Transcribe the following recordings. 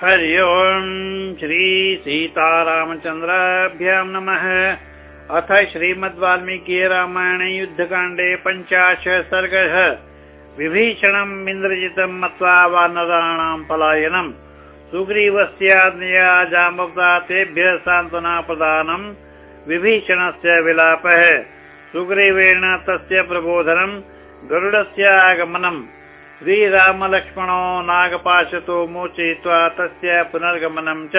हरि ओम् श्री सीतारामचन्द्राभ्यां नमः। अथ श्रीमद् वाल्मीकि रामायणे युद्धकाण्डे पञ्चाश सर्गः विभीषणम् इन्द्रजितम् मत्वा वानराणां पलायनम्। सुग्रीवस्याज्ञया जाम्बता तेभ्यः सान्त्वना प्रदानम्। विभीषणस्य विलापः। सुग्रीवेण तस्य प्रबोधनम्। गरुडस्य आगमनम् श्रीरामलक्ष्मणो नागपाशतो मोचयित्वा तस्य पुनर्गमनम् च।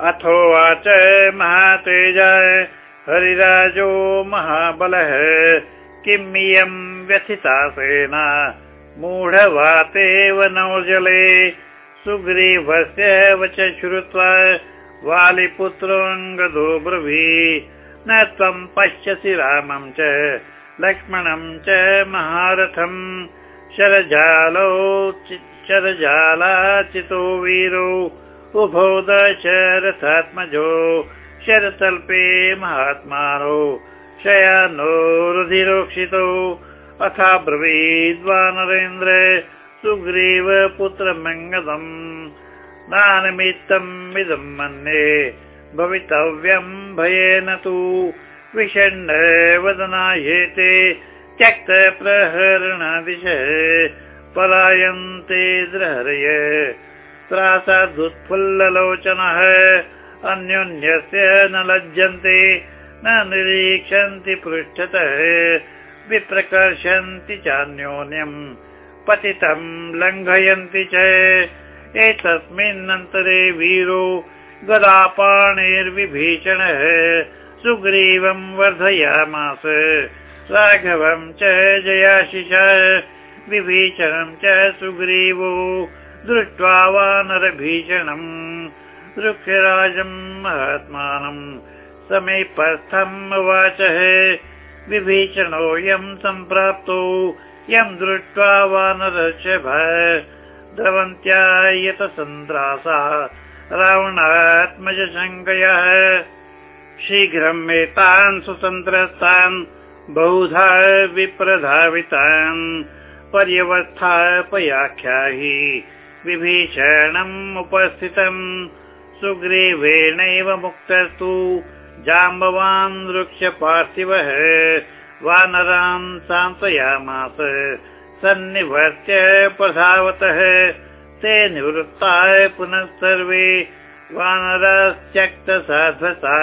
अथोवाच महातेज हरिराजो महाबलः किम् इयम् व्यथिता सेना? मूढवातेव नौजले सुग्रीवस्य वच श्रुत्वा वालिपुत्रोऽङ्गदो ब्रवी। न त्वम् पश्यसि रामम् च लक्ष्मणम् च महारथम् शरजालौ शरजालाचितो वीरो उभौ दशरथात्मजो शरतल्पे महात्मानो शयानो रुधिरोक्षितौ अथा ब्रवीद्वानरेन्द्र सुग्रीव पुत्रमङ्गदम् नानिमित्तम् इदम् मन्ये भवितव्यम् भयेन तु विषण्ण वदनायेते त्यक्त प्रहरणादिश पलायन्ते द्रहरय त्रासादुत्फुल्ललोचनः अन्योन्यस्य न लज्जन्ते न निरीक्षन्ति पृष्ठतः विप्रकर्षन्ति चान्योन्यम् पतितम् लङ्घयन्ति च। एतस्मिन्नन्तरे वीरो गदापाणैर्विभीषणः सुग्रीवम् वर्धयामास राघवम् च जयाशिष विभीषणम् च सुग्रीवो दृष्ट्वा वानरभीषणम् वृक्षराजम् समीपस्थम् वाचः विभीषणोऽयम् सम्प्राप्तो यम् दृष्ट्वा वानरशभ द्रवन्त्या यत सन्द्रासा रावणात्मजशङ्कयः शीघ्रम् एतान् सुतन्त्रस्तान् बहुधा विप्रधावितान् पर्यवस्थापयाख्याहि विभीषणम् उपस्थितम्। सुग्रीवेणैव मुक्तस्तु जाम्बवान् वृक्षपार्थिवः वानरान् सान्त्वयामास सन्निवर्त्य प्रधावतः ते निवृत्ताय पुनः सर्वे वानरास्त्यक्तसाध्वसा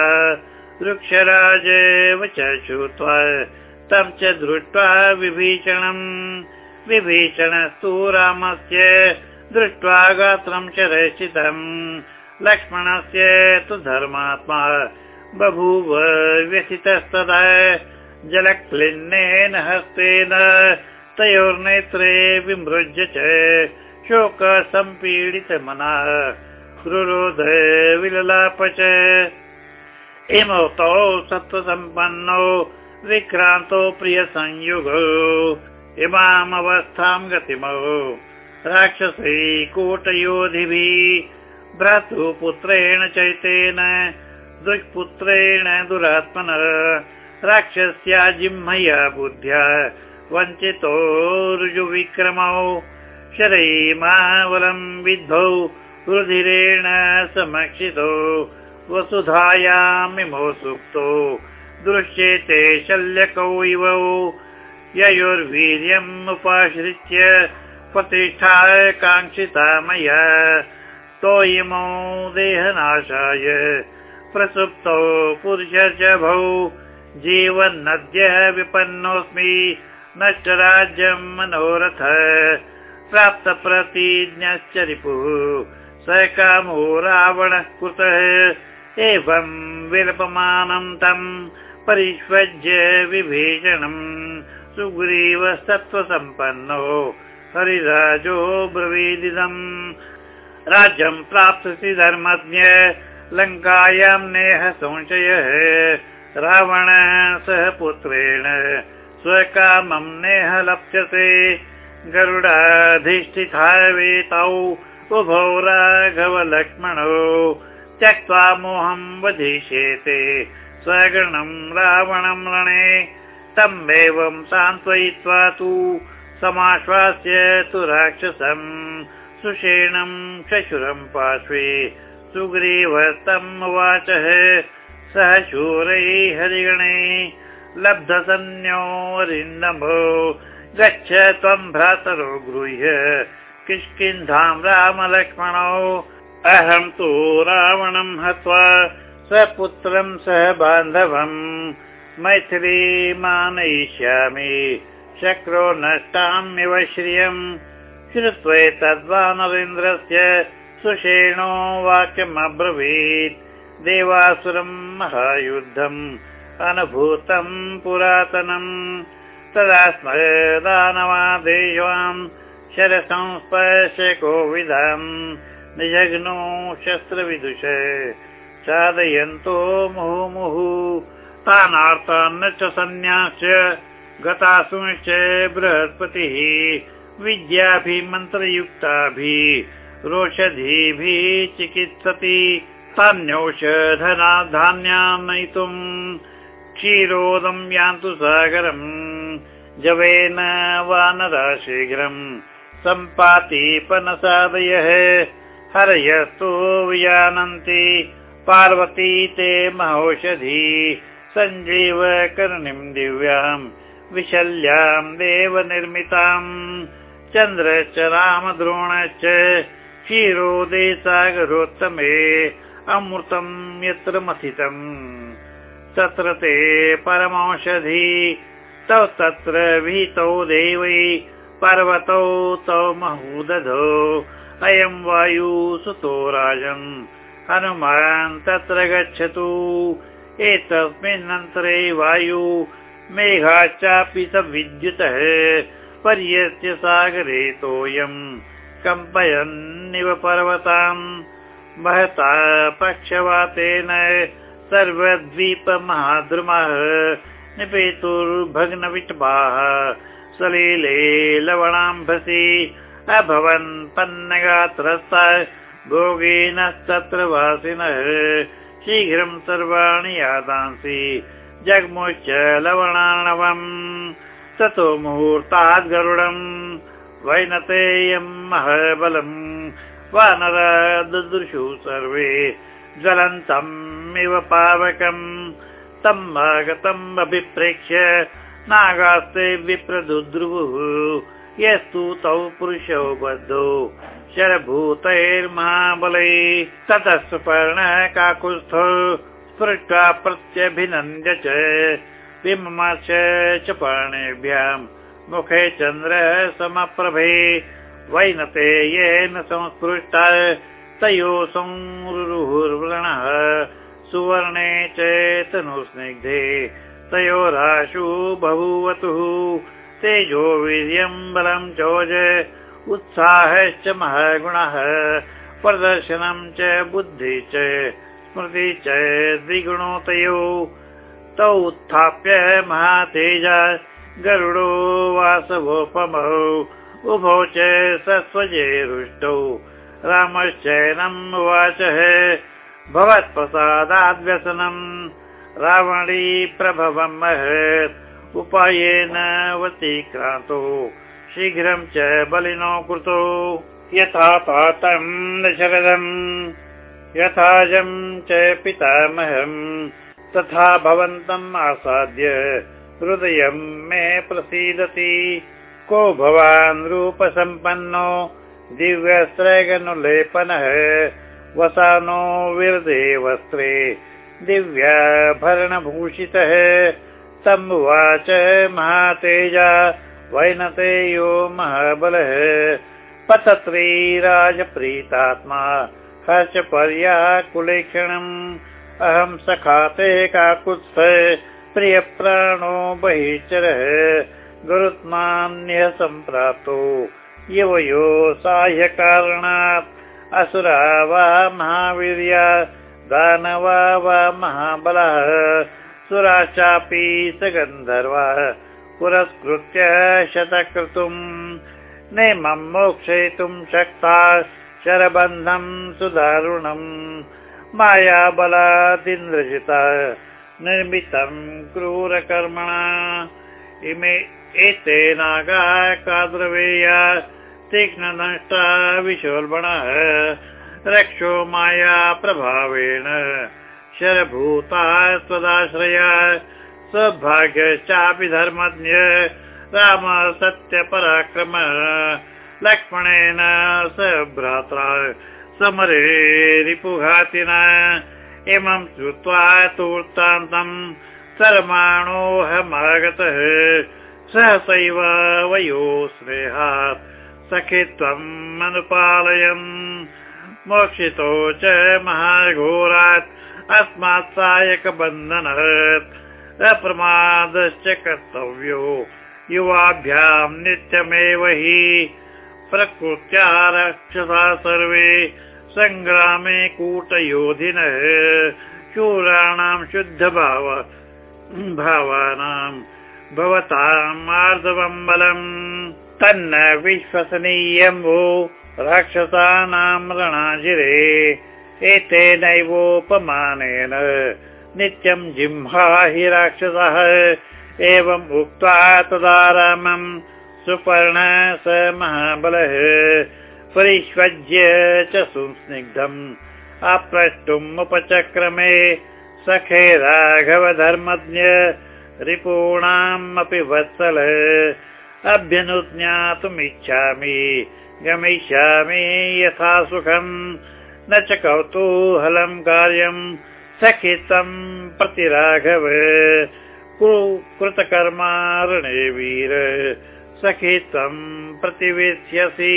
वृक्षराज च श्रुत्वा तं च दृष्ट्वा विभीषणम्। विभीषणस्तु रामस्य दृष्ट्वा गात्रम् च रक्षितम्। लक्ष्मणस्य तु धर्मात्मा बभूव व्यथितस्तदा। जलक्लिन्नेन हस्तेन तयोर्नेत्रे विमृज्य च शोकसम्पीडितमनः। क्रुरोध विललाप च इमौ सत्त्वसम्पन्नौ विक्रान्तो प्रियसंयुगौ। इमामवस्थाम् गतिमौ। राक्षसै कूटयोधिभिः भ्रातृपुत्रेण चैतेन दुष्पुत्रेण दुरात्मन। राक्षस्या जिह्मया बुद्ध्या वञ्चितो ऋजुविक्रमौ। शरैमावलम् विद्धौ रुधिरेण समक्षितो वसुधायामिमौ सुप्तो दृश्येते शल्यकौ इवौ। ययोर्वीर्यम् उपाश्रित्य प्रतिष्ठाय काङ्क्षिता मया तो इमौ देहनाशाय। प्रसुप्तौ पुरुषर्षभौ जीवन्नद्य विपन्नोऽस्मि। नष्टराज्यम् मनोरथ। प्राप्तप्रतिज्ञश्च रिपुः। स कामो रावणः कृतः एवम् विलपमानम् तम् परिष्वज्य विभीषणम् सुग्रीव सत्त्वसम्पन्नो हरिराजो ब्रवीदिदम्। राज्यम् प्राप्स्यसि धर्मज्ञ लङ्कायाम् नेह संशयः। रावण सह पुत्रेण स्वकामम् नेह लप्स्यते गरुडाधिष्ठिता वेतौ उभौ राघव लक्ष्मणौ त्यक्त्वा मोहम् वधिष्येते। स्वगणम् रावणम् रणे। तमेवम् सान्त्वयित्वा तु समाश्वास्य तु राक्षसम् सुषेणं शशुरं पार्श्वे। सुग्रीवस्तम् वाचः। सह शूरै हरिगणे। लब्धसन्न्योरिन्दम्भो गच्छ त्वं भ्रातरो गृह्य। किष्किन्धां रामलक्ष्मणौ अहं तु रावणं हत्वा स्वपुत्रं सह बान्धवम् मैथिली मानयिष्यामि शक्रो नष्टाम्यव श्रियम् श्रुत्वा नरेन्द्रस्य सुषेणो वाक्यमब्रवीत्। देवासुरं महायुद्धम् अनुभूतं पुरातनम्। तदा स्म दानवादेवान् शरसंस्पर्शकोविदम् निजग्नो शस्त्रविदुष साधयन्तो मुहुमुहु। तानार्थान्न च सन्न्यास्य गतासुश्च बृहस्पतिः विद्याभिः मन्त्रयुक्ताभिः रोषधीभिः चिकित्सति। तान्यौषधना धान्यान्नयितुम् क्षीरोदम् यान्तु सागरम् जवेन वानरा शीघ्रम् सम्पातिपनसादयः हरयस्तु विजानन्ति पार्वती ते महौषधी। सञ्जीव करणिम् दिव्याम् विशल्याम् देव निर्मिताम् चन्द्रश्च रामद्रोणश्च क्षीरोदे सागरोत्तमे अमृतम् यत्र मथितम् तत्र ते परमौषधी तौ तत्र विहितौ देवै पर्वतौ तौ महूदधौ अयम् वायु सुतो राजन् हनुमान् तत्र गच्छतु। एतस्मिन्नन्तरे वायु मेघाश्चापि स विद्युतः पर्यस्य सागरे तोयम् कम्पयन्निव पर्वताम् महता पक्षवातेन सर्वद्वीपमहाद्रुमः निपेतुर्भग्नविटपाः सलीले लवणाम्भसि अभवन् पन्नगात्रस्त भोगेनस्तत्र वासिनः। शीघ्रं सर्वाणि यादांसि। जग्मुश्च लवणार्णवम्। ततो मुहूर्तात् गरुडम्। वैनतेयम् महबलम्। वानर ददृशु सर्वे। इव पावकम्। तम् आगतम् अभिप्रेक्ष्य। नागास्ते विप्रदुद्रुवुः यस्तु तौ पुरुषौ बद्धौ ततः सुपर्णः काकुत्स्थौ स्पृष्ट्वा प्रत्यभिनन्द्य च विममाच च पाणिभ्याम् मुखे चन्द्रः समप्रभे वैनते येन संस्पृष्टा तयोः संरुरुहुर्वृणः सुवर्णे च तनुस्निग्धे तयोराशु बभूवतुः तेजो वीर्यम् बलम् चोज उत्साहश्च महगुणः प्रदर्शनं च बुद्धि च स्मृति च द्विगुणोतयो। तौ उत्थाप्य महातेज गरुडो वासवोपमौ उभौ च सस्वजे रुष्टौ। रामश्चैनम् उवाचः भवत्प्रसादाद्व्यसनम् रावणी प्रभवम् महत् उपायेन वतीक्रान्तो शीघ्रं च बलिनो कृतो। यथा पातम् दशरथम् यथाजम् च पितामहम् तथा भवन्तम् आसाद्य हृदयम् मे प्रसीदति। को भवान् रूपसम्पन्नो दिव्यस्त्रगनुलेपनः वसानो विरदे वस्त्रे दिव्याभरणभूषितः तम् उवाच महातेजा वैनतेयो महाबलः। पतत्री राजप्रीतात्मा हर्षपर्याकुलेक्षणम्। अहं सखाते काकुत्स्थ प्रियप्राणो बहिश्चरः। गुरुत्मान्यः सम्प्राप्तो युवयो साह्यकारणात्। असुरा वा महावीर्या दानवा वा महाबलः सुराश्चापि स गन्धर्वः पुरस्कृत्य शतक्रतुम् नेमम् मोक्षयितुम् शक्ता शरबन्धम् सुदारुणम्। मायाबलादिन्द्रजिता निर्मितम् क्रूरकर्मणा। इमे एते नागाः काद्रवेया तीक्ष्णनष्टा विशोल्बणः। रक्षो माया प्रभावेण शरभूता स्वदाश्रया सौभाग्यश्चापि धर्मज्ञ। राम सत्यपराक्रम। लक्ष्मणेन स भ्रात्रा समरे रिपुघातिना। इमं श्रुत्वा तु वृत्तान्तम् सर्माणोऽहमागतः सहसैव वयो स्नेहात्। सखि त्वम् अनुपालयन्। मोक्षितो च महाघोरात् अस्मात् सायकबन्धनात् अप्रमादश्च कर्तव्यो। युवाभ्याम् नित्यमेव हि। प्रकृत्या रक्षसा सर्वे। सङ्ग्रामे कूटयोधिनः। शूराणां शुद्धभाव भावानां भवताम् मार्दवम् बलम्। तन्न विश्वसनीयम् वो राक्षसानां रणाजिरे एतेनैवोपमानेन नित्यं जिह्वा हि राक्षसः। एवम् उक्त्वा तदा रामम् सुपर्ण स महाबलः परिष्वज्य च सुस्निग्धम् अप्रष्टुम् उपचक्रमे सखे राघव धर्मज्ञ रिपूणामपि वत्सल। अभ्यनुज्ञातुमिच्छामि गमिष्यामि यथा सुखम् न च कौतूहलम् कार्यम् सखितम् प्रति राघव कृतकर्मारणे वीर सखित्वम् प्रतिवेश्यसि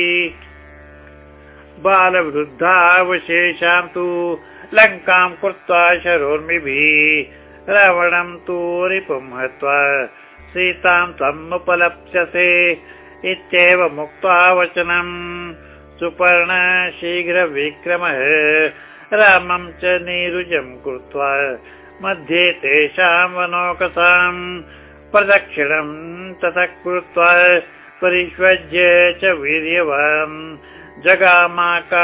बालवृद्धावशेषां तु लङ्काम् कृत्वा शरोर्मिभिः रावणम् तु रिपुं हत्वा सीतां त्वमुपलप्स्यसे इत्येव मुक्त्वा वचनम् सुपर्ण शीघ्रविक्रमः। रामं च नीरुजं कृत्वा मध्ये तेषां वनौकसाम् प्रदक्षिणम् ततः कृत्वा परिष्वज्य च वीर्यवान्। जगामाकाशमाविश्य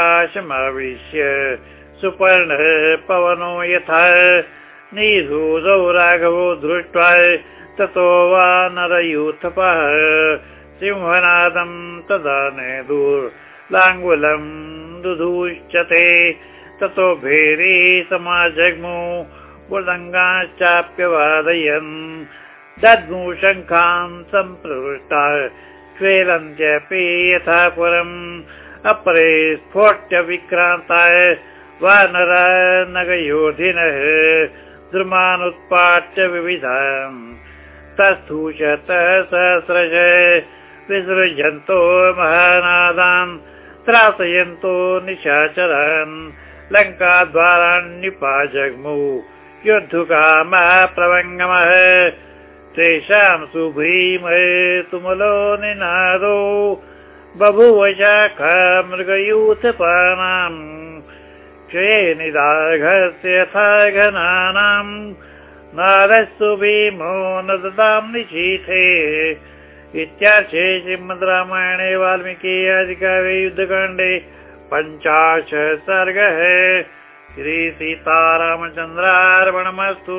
सुपर्णः पवनो यथा। निधूतौ राघवो दृष्ट्वा ततो वा नरयूथपः। सिंहनादम् तदा नेदुर्लाङ्गुलम् दुधूश्चते ततो भेरी समाजग्मु मृदङ्गाश्चाप्यवादयन् दद्मु शङ्खान् सम्प्रवृष्टा श्वेलन्त्यपि यथा पुरम् अपरे स्फोट्य विक्रान्ताय वानर नगयोधिनः द्रुमानुत्पाट्य विविधान्। तस्थूषत सहस्रश विसृजन्तो महानादान् त्रासयन्तो निशाचरान् लङ्काद्वारान्निपाजग्मु। योद्धुकामः प्रवङ्गमः। तेषां सुभीमहे तुमलो निनादो। बभूव शाखा मृगयूथपानाम् क्षये निदाघस्य यथा घनानाम् नारस्तु भीमो न ददाम् निशीथे इत्यार्थे श्रीमद् रामायणे वाल्मीकि अधिकारे युद्धकाण्डे पञ्चाश सर्गः। श्रीसीतारामचन्द्रार्पणमस्तु